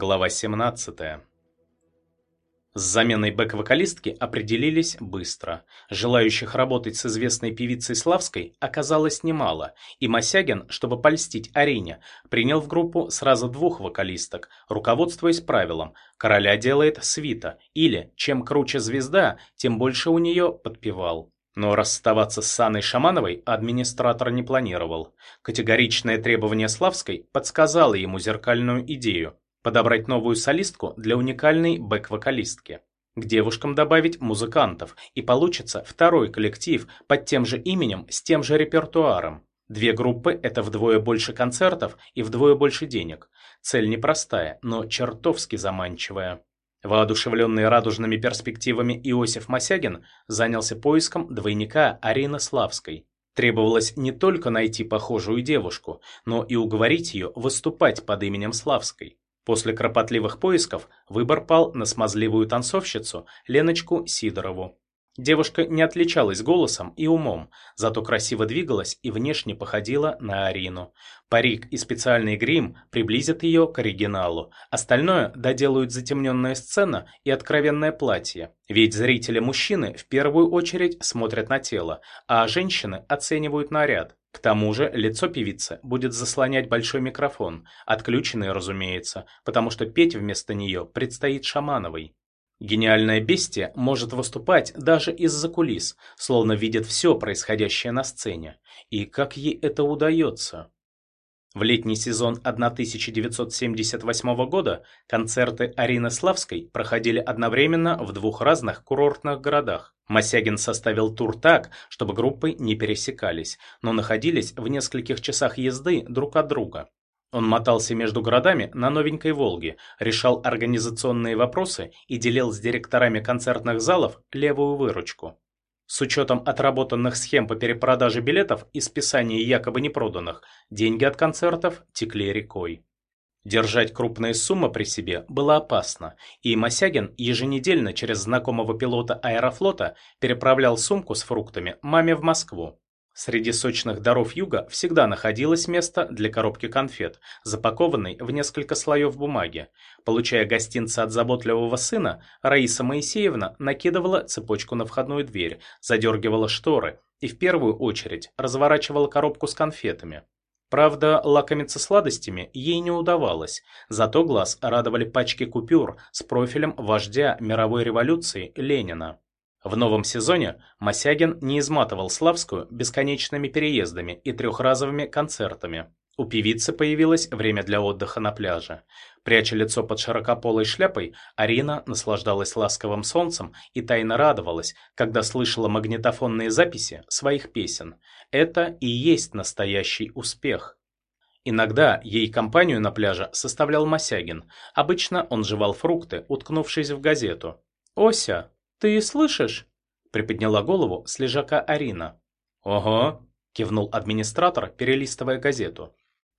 Глава 17. С заменой бэк-вокалистки определились быстро. Желающих работать с известной певицей Славской оказалось немало, и Мосягин, чтобы польстить Арине, принял в группу сразу двух вокалисток, руководствуясь правилом «короля делает свита» или «чем круче звезда, тем больше у нее подпевал». Но расставаться с Саной Шамановой администратор не планировал. Категоричное требование Славской подсказало ему зеркальную идею подобрать новую солистку для уникальной бэк-вокалистки. К девушкам добавить музыкантов, и получится второй коллектив под тем же именем с тем же репертуаром. Две группы – это вдвое больше концертов и вдвое больше денег. Цель непростая, но чертовски заманчивая. Воодушевленный радужными перспективами Иосиф Мосягин занялся поиском двойника Арины Славской. Требовалось не только найти похожую девушку, но и уговорить ее выступать под именем Славской. После кропотливых поисков выбор пал на смазливую танцовщицу Леночку Сидорову. Девушка не отличалась голосом и умом, зато красиво двигалась и внешне походила на Арину. Парик и специальный грим приблизят ее к оригиналу. Остальное доделают затемненная сцена и откровенное платье. Ведь зрители-мужчины в первую очередь смотрят на тело, а женщины оценивают наряд. К тому же лицо певицы будет заслонять большой микрофон, отключенный, разумеется, потому что петь вместо нее предстоит Шамановой. Гениальное бестия может выступать даже из-за кулис, словно видит все происходящее на сцене. И как ей это удается? В летний сезон 1978 года концерты Арины Славской проходили одновременно в двух разных курортных городах. Мосягин составил тур так, чтобы группы не пересекались, но находились в нескольких часах езды друг от друга. Он мотался между городами на новенькой «Волге», решал организационные вопросы и делил с директорами концертных залов левую выручку. С учетом отработанных схем по перепродаже билетов и списания якобы непроданных, деньги от концертов текли рекой. Держать крупные суммы при себе было опасно, и Мосягин еженедельно через знакомого пилота аэрофлота переправлял сумку с фруктами маме в Москву. Среди сочных даров юга всегда находилось место для коробки конфет, запакованной в несколько слоев бумаги. Получая гостинцы от заботливого сына, Раиса Моисеевна накидывала цепочку на входную дверь, задергивала шторы и в первую очередь разворачивала коробку с конфетами. Правда, лакомиться сладостями ей не удавалось, зато глаз радовали пачки купюр с профилем вождя мировой революции Ленина. В новом сезоне Мосягин не изматывал Славскую бесконечными переездами и трехразовыми концертами. У певицы появилось время для отдыха на пляже. Пряча лицо под широкополой шляпой, Арина наслаждалась ласковым солнцем и тайно радовалась, когда слышала магнитофонные записи своих песен. Это и есть настоящий успех. Иногда ей компанию на пляже составлял Мосягин. Обычно он жевал фрукты, уткнувшись в газету. «Ося, «Ты слышишь?» – приподняла голову с лежака Арина. «Ого!» – кивнул администратор, перелистывая газету.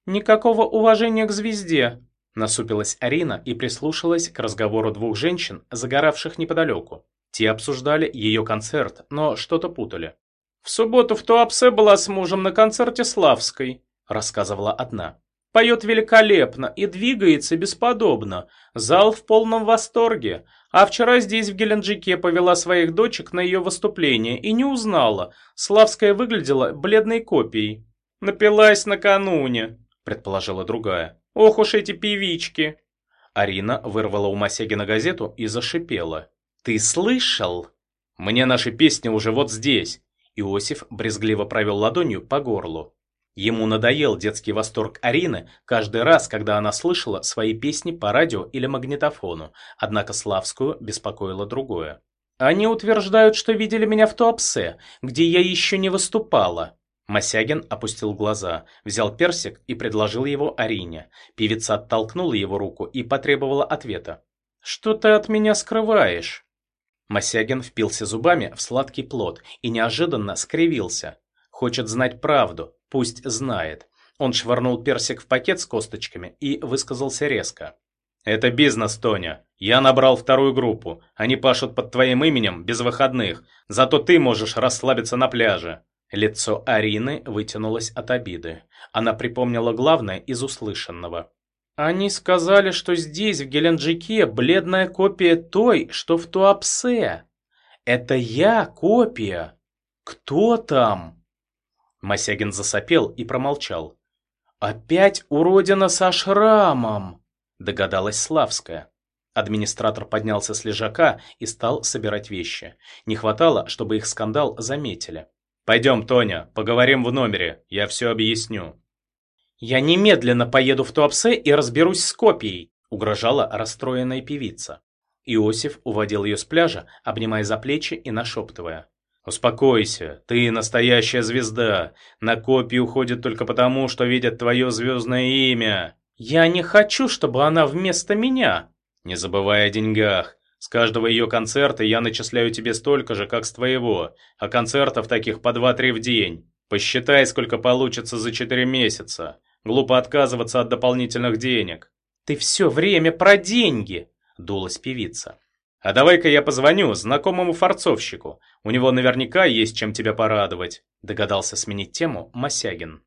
«Никакого уважения к звезде!» – насупилась Арина и прислушалась к разговору двух женщин, загоравших неподалеку. Те обсуждали ее концерт, но что-то путали. «В субботу в Туапсе была с мужем на концерте Славской», – рассказывала одна. «Поет великолепно и двигается бесподобно. Зал в полном восторге. А вчера здесь, в Геленджике, повела своих дочек на ее выступление и не узнала. Славская выглядела бледной копией. «Напилась накануне», — предположила другая. «Ох уж эти певички!» Арина вырвала у Масягина газету и зашипела. «Ты слышал? Мне наши песни уже вот здесь!» Иосиф брезгливо провел ладонью по горлу. Ему надоел детский восторг Арины каждый раз, когда она слышала свои песни по радио или магнитофону, однако Славскую беспокоило другое. «Они утверждают, что видели меня в Туапсе, где я еще не выступала». Мосягин опустил глаза, взял персик и предложил его Арине. Певица оттолкнула его руку и потребовала ответа. «Что ты от меня скрываешь?» Мосягин впился зубами в сладкий плод и неожиданно скривился. Хочет знать правду, Пусть знает. Он швырнул персик в пакет с косточками и высказался резко. «Это бизнес, Тоня. Я набрал вторую группу. Они пашут под твоим именем без выходных. Зато ты можешь расслабиться на пляже». Лицо Арины вытянулось от обиды. Она припомнила главное из услышанного. Они сказали, что здесь, в Геленджике, бледная копия той, что в Туапсе. Это я копия. Кто там? Мосягин засопел и промолчал. «Опять уродина со шрамом!» — догадалась Славская. Администратор поднялся с лежака и стал собирать вещи. Не хватало, чтобы их скандал заметили. «Пойдем, Тоня, поговорим в номере, я все объясню». «Я немедленно поеду в Туапсе и разберусь с копией», — угрожала расстроенная певица. Иосиф уводил ее с пляжа, обнимая за плечи и нашептывая. «Успокойся, ты настоящая звезда. На копию уходит только потому, что видят твое звездное имя». «Я не хочу, чтобы она вместо меня». «Не забывай о деньгах. С каждого ее концерта я начисляю тебе столько же, как с твоего, а концертов таких по два-три в день. Посчитай, сколько получится за четыре месяца. Глупо отказываться от дополнительных денег». «Ты все время про деньги», — дулась певица. «А давай-ка я позвоню знакомому форцовщику. У него наверняка есть чем тебя порадовать», — догадался сменить тему Мосягин.